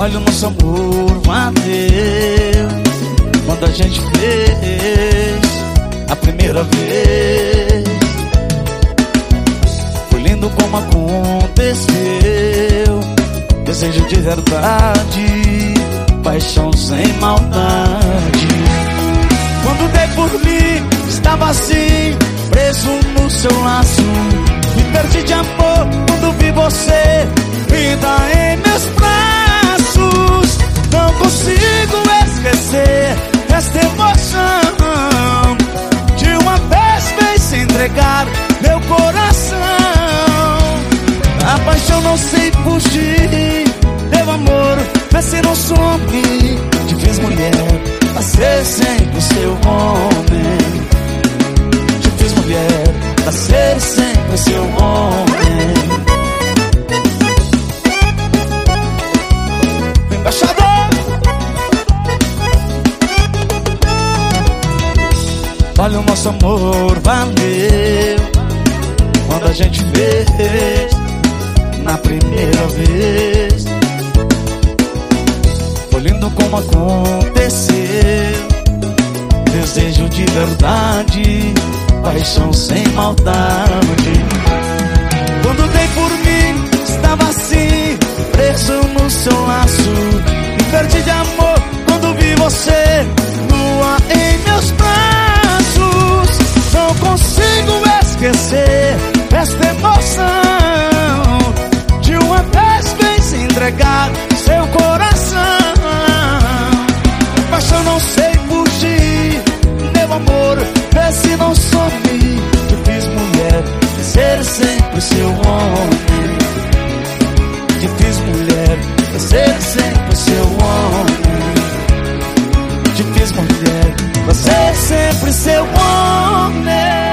Olha o nosso amor valeu Quando a gente fez a primeira vez Foi lindo como aconteceu. Desejo de verdade Paixão sem maldade. Quando dei por mim Estava assim Preso no seu laço. Me perdi de amor Quando vi você Vida em meus braços some Te fiz mulher Pra ser sempre seu homem. Te fiz mulher Pra ser sempre seu homem. Embaixador! Olha o nosso amor valeu como aconteceu. Desejo de verdade Paixão sem maldade. Quando dei por mim Estava assim Preso no seu laço. Me perdi de amor Quando vi você seu homem Te fiz mulher. Ser sempre seu homem fiz mulher. Você sempre seu homem